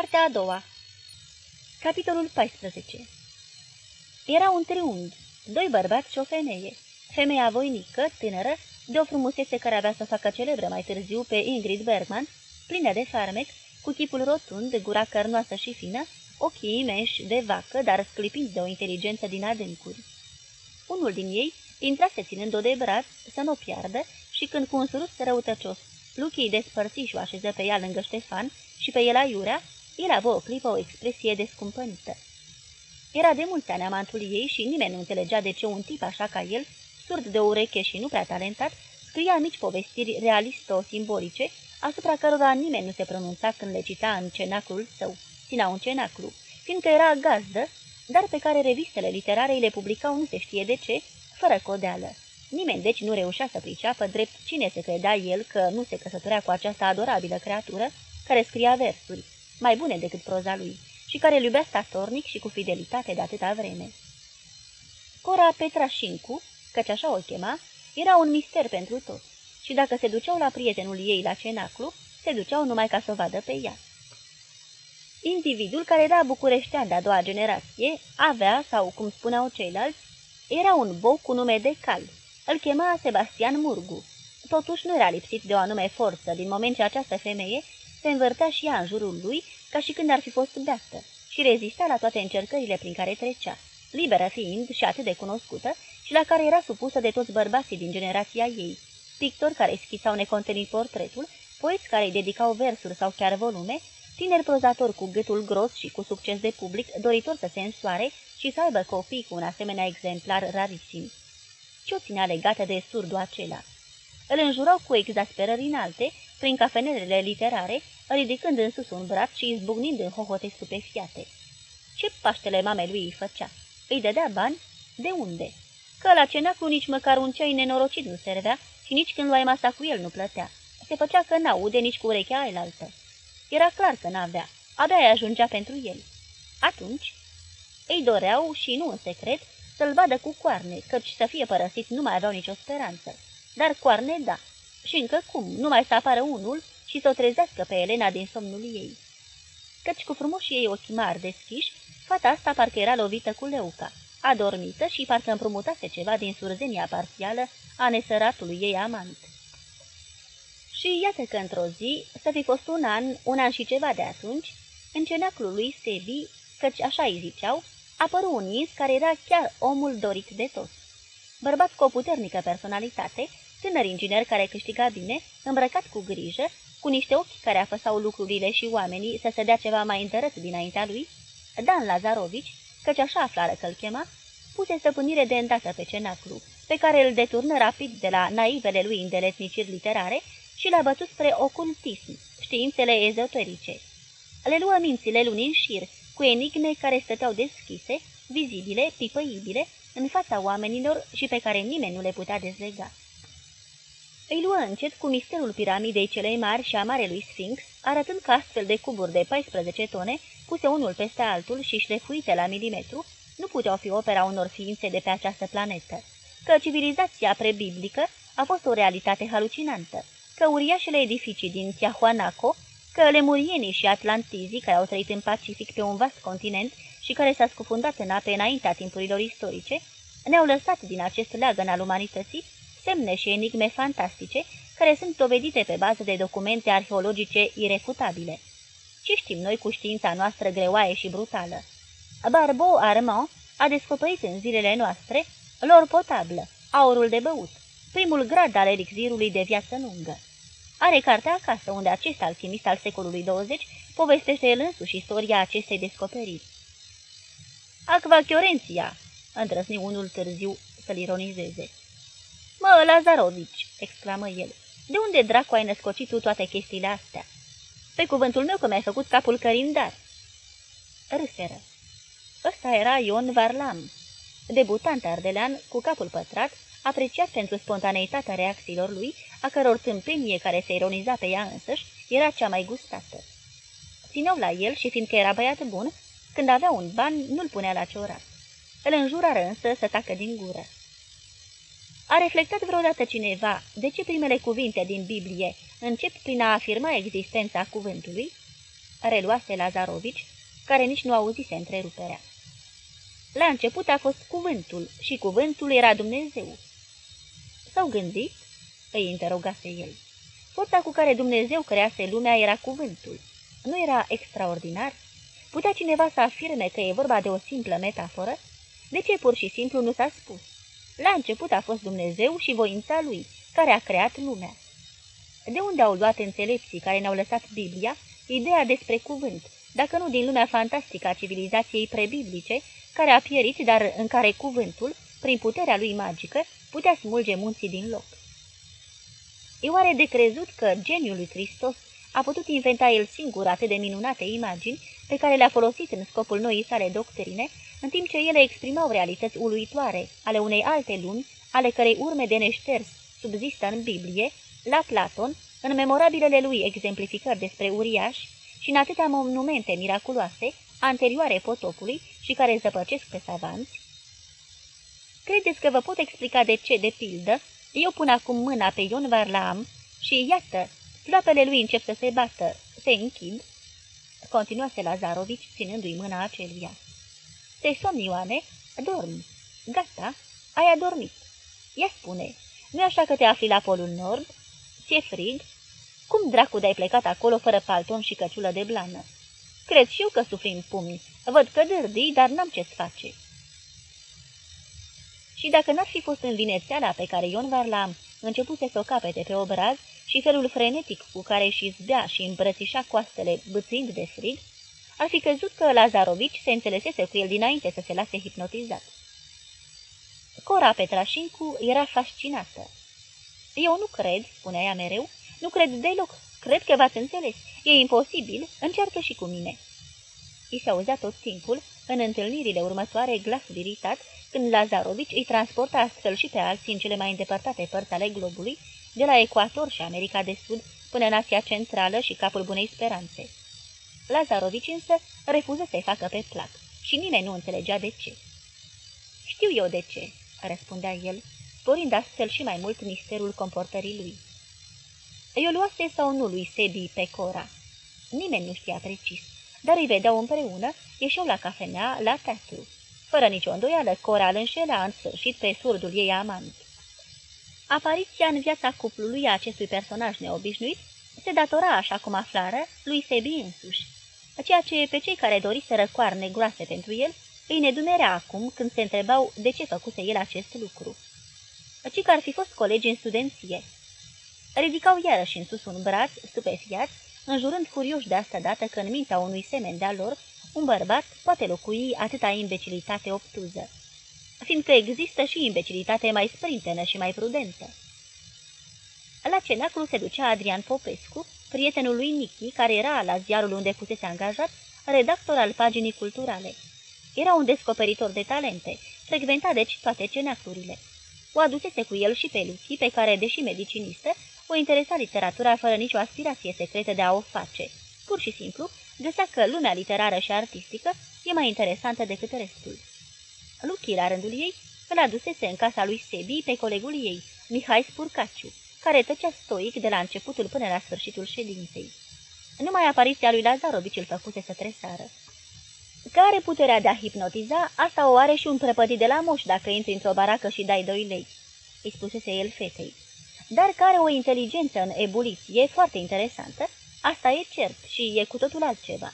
Partea a doua Capitolul 14 Era un triunghi, doi bărbați și o femeie. Femeia voinică, tânără, de o frumusețe care avea să facă celebră mai târziu pe Ingrid Bergman, plină de farmec, cu chipul rotund, gura cărnoasă și fină, ochii imenși de vacă, dar sclipind de o inteligență din adâncuri. Unul din ei intrase ținând-o de braț să nu o piardă și când cu un surus răutăcios Luchii despărți și o așeză pe ea lângă Ștefan și pe el aiurea, el avea o clipă o expresie descumpănită. Era de mulți ani amantul ei și nimeni nu înțelegea de ce un tip așa ca el, surd de ureche și nu prea talentat, scria mici povestiri realisto-simbolice, asupra cărora nimeni nu se pronunța când le cita în cenaclul său, ținea un cenaclu, fiindcă era gazdă, dar pe care revistele literare le publicau nu se știe de ce, fără codeală. Nimeni deci nu reușea să priceapă drept cine se credea el că nu se căsătorea cu această adorabilă creatură care scria versuri, mai bune decât proza lui, și care îl iubea statornic și cu fidelitate de atâta vreme. Cora Petrașincu, căci așa o chema, era un mister pentru toți, și dacă se duceau la prietenul ei la cenaclu, se duceau numai ca să o vadă pe ea. Individul care era bucureștean de a doua generație avea, sau cum spuneau ceilalți, era un bou cu nume de cal. Îl chema Sebastian Murgu. Totuși nu era lipsit de o anume forță, din moment ce această femeie se învârtea și ea în jurul lui, ca și când ar fi fost beată, și rezista la toate încercările prin care trecea, liberă fiind și atât de cunoscută, și la care era supusă de toți bărbații din generația ei, pictori care schițau necontenit portretul, poeți care îi dedicau versuri sau chiar volume, tineri prozatori cu gâtul gros și cu succes de public, doritor să se însoare și să aibă copii cu un asemenea exemplar rarisim. Ce o ținea legată de surdul acela? Îl înjurau cu exasperări înalte, prin cafenelele literare, ridicând în sus un braț și izbucnind în hohote stupefiate. Ce paștele mamei lui îi făcea? Îi dădea bani? De unde? Că la cenaclu nici măcar un ceai nenorocit nu servea și nici când luai masa cu el nu plătea. Se făcea că n-aude nici cu urechea ailaltă. Era clar că n-avea, abia îi ajungea pentru el. Atunci, ei doreau, și nu în secret, să-l vadă cu coarne, căci să fie părăsit nu mai aveau nicio speranță. Dar coarne, da. Și încă cum, numai să apară unul și să o trezească pe Elena din somnul ei. Căci cu frumoșii ei ochi mari deschiși, fata asta parcă era lovită cu leuca, adormită și parcă împrumutase ceva din surzenia parțială a nesăratului ei amant. Și iată că într-o zi, să fi fost un an, un an și ceva de atunci, în cenaclul lui Sevi, căci așa îi ziceau, apăru un ins care era chiar omul dorit de toți. Bărbat cu o puternică personalitate, tânăr inginer care câștiga bine, îmbrăcat cu grijă, cu niște ochi care afăsau lucrurile și oamenii să se dea ceva mai întărât dinaintea lui, Dan Lazarovici, căci așa aflară că-l chema, puse stăpânire de îndată pe cenaclu, pe care îl deturnă rapid de la naivele lui îndeletniciri literare și l-a bătut spre ocultism, științele ezoterice. Le luă mințile luni în șir, cu enigme care stăteau deschise, vizibile, pipăibile, în fața oamenilor și pe care nimeni nu le putea dezlega. Îi luă încet cu misterul piramidei celei mari și a Marelui Sphinx, arătând că astfel de cuburi de 14 tone, puse unul peste altul și șlefuite la milimetru, nu puteau fi opera unor ființe de pe această planetă, că civilizația prebiblică a fost o realitate halucinantă, că uriașele edificii din Tiahuanaco, că lemurienii și atlantizii care au trăit în Pacific pe un vast continent și care s-a scufundat în ape înaintea timpurilor istorice, ne-au lăsat din acest leagăn al umanității semne și enigme fantastice, care sunt dovedite pe bază de documente arheologice irefutabile. Ce știm noi cu știința noastră greoaie și brutală? Barbeau Armand a descoperit în zilele noastre lor potablă, aurul de băut, primul grad al elixirului de viață lungă. Are cartea acasă, unde acest alchimist al secolului 20 povestește el însuși istoria acestei descoperiri. Aqua Chiorenția, îndrăzni unul târziu să-l ironizeze. Mă, Lazarovici, exclamă el, de unde dracu ai născocit tu toate chestiile astea? Pe cuvântul meu că mi-ai făcut capul cărindar. Râseră. Ăsta era Ion Varlam, debutant ardelean cu capul pătrat, apreciat pentru spontaneitatea reacțiilor lui, a căror tâmpenie care se ironiza pe ea însăși era cea mai gustată. Țineau la el și fiindcă era băiat bun, când avea un ban, nu-l punea la ciorat. Îl înjurară însă să tacă din gură. A reflectat vreodată cineva de ce primele cuvinte din Biblie încep prin a afirma existența cuvântului? reluase Lazarovici, care nici nu auzise întreruperea. La început a fost cuvântul și cuvântul era Dumnezeu. S-au gândit? îi interogase el. Forța cu care Dumnezeu crease lumea era cuvântul. Nu era extraordinar? Putea cineva să afirme că e vorba de o simplă metaforă? De ce pur și simplu nu s-a spus? La început a fost Dumnezeu și voința lui, care a creat lumea. De unde au luat înțelepții care ne-au lăsat Biblia ideea despre cuvânt, dacă nu din lumea fantastică a civilizației prebiblice, care a pierit, dar în care cuvântul, prin puterea lui magică, putea smulge munții din loc? E oare de crezut că geniul lui Hristos a putut inventa el singur atât de minunate imagini pe care le-a folosit în scopul noii sale doctrine, în timp ce ele exprimau realități uluitoare ale unei alte lumi, ale cărei urme de neșters subzistă în Biblie, la Platon, în memorabilele lui exemplificări despre uriaș și în atâtea monumente miraculoase, anterioare potopului și care zăpăcesc pe savanți? Credeți că vă pot explica de ce, de pildă, eu pun acum mâna pe Ion Varlam și iată, ploapele lui încep să se bată, se închid? Continuase Lazarovici, ținându-i mâna aceluia. Te somni, Ioane? Dormi. Gata, ai adormit. Ia spune, nu așa că te afli la polul nord? Ți-e frig? Cum dracu de-ai plecat acolo fără palton și căciulă de blană? Cred și eu că sufri în pumni. Văd că dârdii, dar n-am ce-ți face. Și dacă n-ar fi fost învinețeala pe care Ion Varlam începuse să o capete pe obraz și felul frenetic cu care și zbea și îmbrățișa coastele bățind de frig, ar fi crezut că Lazarovici se înțelesese cu el dinainte să se lase hipnotizat. Cora Petrașincu era fascinată. Eu nu cred, spunea ea mereu, nu cred deloc, cred că v-ați înțeles. E imposibil, încearcă și cu mine." I se auzea tot timpul, în întâlnirile următoare, glasul iritat, când Lazarovici îi transporta astfel și pe alții în cele mai îndepărtate părți ale globului, de la Ecuator și America de Sud până în Asia Centrală și capul Bunei Speranțe. Lazarovici însă refuză să-i facă pe plac și nimeni nu înțelegea de ce. Știu eu de ce," răspundea el, sporind astfel și mai mult misterul comportării lui. Eu luase sau nu lui Sebi pe Cora. Nimeni nu știa precis, dar îi vedeau împreună, ieșeau la cafenea, la teatru. Fără nicio îndoială, Cora îl înșela în sfârșit pe surdul ei amant. Apariția în viața cuplului a acestui personaj neobișnuit se datora, așa cum aflară, lui Sebi însuși, ceea ce pe cei care doriseră coarne groase pentru el îi nedumerea acum când se întrebau de ce făcuse el acest lucru. Ci că ar fi fost colegi în studenție. Ridicau iarăși în sus un braț, stupefiat, înjurând furioși de asta dată că în mintea unui semen de-a lor, un bărbat poate locui atâta imbecilitate obtuză, fiindcă există și imbecilitate mai sprintenă și mai prudentă. La cenaclu se ducea Adrian Popescu, prietenul lui Nichi, care era la ziarul unde fusese angajat, redactor al paginii culturale. Era un descoperitor de talente, frecventa deci toate cenaclurile. O adusese cu el și pe Luchi, pe care, deși medicinistă, o interesa literatura fără nicio aspirație secretă de a o face. Pur și simplu, găsea că lumea literară și artistică e mai interesantă decât restul. Luchi, la rândul ei, îl adusese în casa lui Sebi pe colegul ei, Mihai Spurcaciu, care tăcea stoic de la începutul până la sfârșitul ședinței. Numai apariția lui Lazarovici îl făcuse să tresară. Care puterea de a hipnotiza, asta o are și un prăpădit de la moș dacă intri într-o baracă și dai doi lei, îi spusese el fetei. Dar care o inteligență în ebuliție foarte interesantă, asta e cert și e cu totul altceva.